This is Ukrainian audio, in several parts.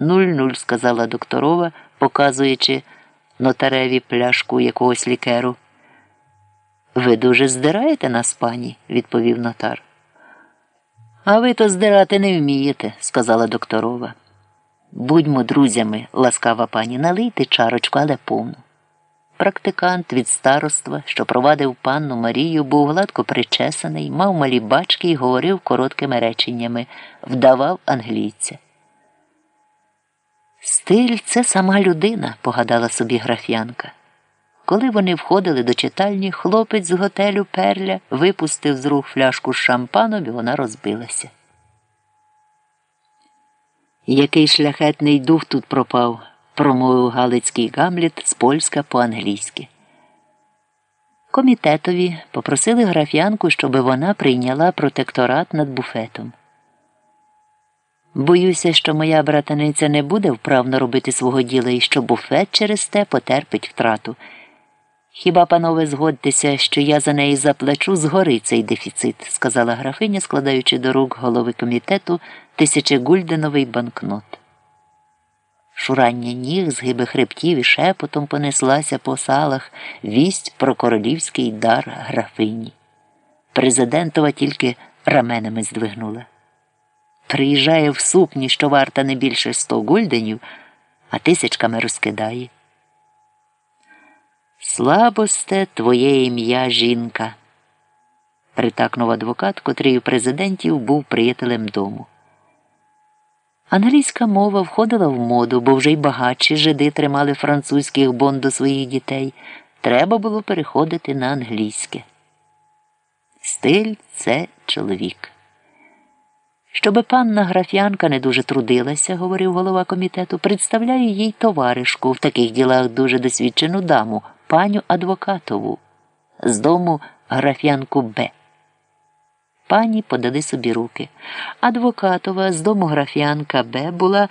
Нуль-нуль, сказала докторова, показуючи нотареві пляшку якогось лікеру. Ви дуже здираєте нас, пані, відповів нотар. А ви то здирати не вмієте, сказала докторова. Будьмо друзями, ласкава пані, налийте чарочку, але повну. Практикант від староства, що провадив панну Марію, був гладко причесаний, мав малі бачки і говорив короткими реченнями, вдавав англійця. Стиль це сама людина, погадала собі граф'янка. Коли вони входили до читальні, хлопець з готелю Перля випустив з рук фляжку з шампаном і вона розбилася. Який шляхетний дух тут пропав, промовив Галицький Гамліт з польська по-англійськи. Комітетові попросили граф'янку, щоб вона прийняла протекторат над буфетом. Боюся, що моя братаниця не буде вправно робити свого діла і що буфет через те потерпить втрату. Хіба, панове, згодьтеся, що я за неї заплачу згори цей дефіцит, сказала графиня, складаючи до рук голови комітету тисячегульденовий банкнот. Шурання ніг, згиби хребтів і шепотом понеслася по салах вість про королівський дар графині. Президентова тільки раменами здвигнула. Приїжджає в сукні, що варта не більше сто гульденів, а тисячками розкидає. Слабосте твоє ім'я жінка, притакнув адвокат, котрий у президентів був приятелем дому. Англійська мова входила в моду, бо вже й багатші жиди тримали французьких бон до своїх дітей. Треба було переходити на англійське. Стиль це чоловік. Щоби панна граф'янка не дуже трудилася, говорив голова комітету, представляю їй товаришку в таких ділах дуже досвідчену даму, паню адвокатову, з дому граф'янку Б. Пані подали собі руки. Адвокатова з дому граф'янка Б була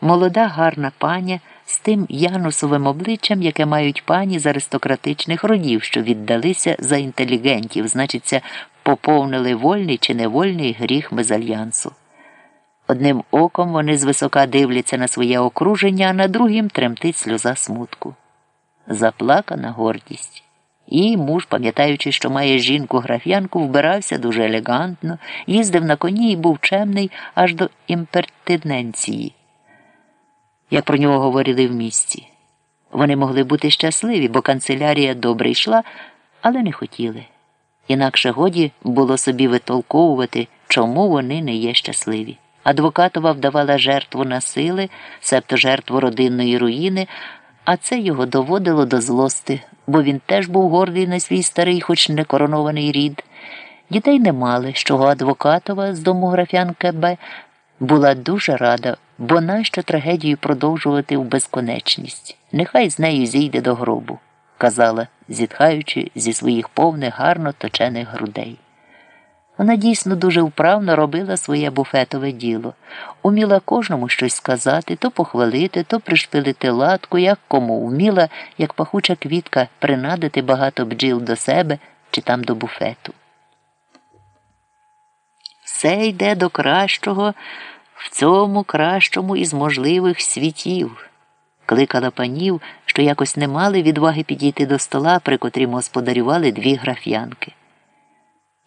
молода гарна паня з тим янусовим обличчям, яке мають пані з аристократичних родів, що віддалися за інтелігентів, значиться, поповнили вольний чи невольний гріх мезальянсу. Одним оком вони звисока дивляться на своє окруження, а на другим тремтить сльоза смутку. Заплакана гордість. І муж, пам'ятаючи, що має жінку граф'янку, вбирався дуже елегантно, їздив на коні і був чемний аж до імпертиненції, як про нього говорили в місті. Вони могли бути щасливі, бо канцелярія добре йшла, але не хотіли. Інакше годі було собі витолковувати, чому вони не є щасливі. Адвокатова вдавала жертву насили, себто жертву родинної руїни, а це його доводило до злости, бо він теж був гордий на свій старий, хоч не коронований рід. Дітей не мали, з чого адвокатова з дому графянка Б була дуже рада, бо нащо трагедію продовжувати в безконечність? Нехай з нею зійде до гробу, казала, зітхаючи зі своїх повних гарно точених грудей. Вона дійсно дуже вправно робила своє буфетове діло, уміла кожному щось сказати, то похвалити, то пришпилити латку, як кому вміла, як пахуча квітка, принадити багато бджіл до себе чи там до буфету. Все йде до кращого в цьому кращому із можливих світів. Кликала панів, що якось не мали відваги підійти до стола, при котрім господарювали дві граф'янки.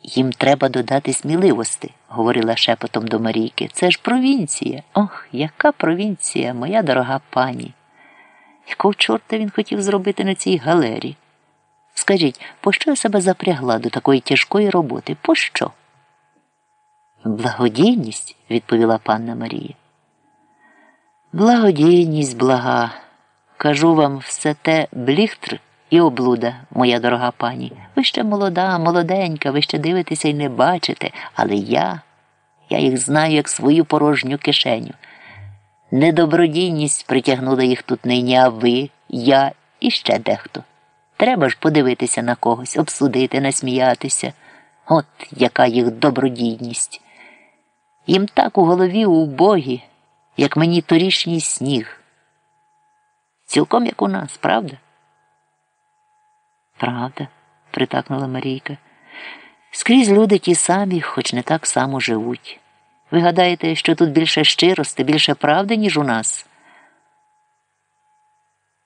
Їм треба додати сміливості, говорила шепотом до Марійки. Це ж провінція. Ох, яка провінція, моя дорога пані. Якого чорта він хотів зробити на цій галері? Скажіть, пощо я себе запрягла до такої тяжкої роботи? Пощо? Благодійність, відповіла панна Марія. Благодійність блага. Кажу вам все те бліхтр і облуда, моя дорога пані. Ви ще молода, молоденька, ви ще дивитеся і не бачите, але я, я їх знаю як свою порожню кишеню. Недобродійність притягнула їх тут нині, а ви, я і ще дехто. Треба ж подивитися на когось, обсудити, насміятися. От яка їх добродійність. Їм так у голові убогі, як мені торішній сніг. Цілком як у нас, правда? Правда, притакнула Марійка. Скрізь люди ті самі, хоч не так само живуть. Ви гадаєте, що тут більше щирости, більше правди, ніж у нас?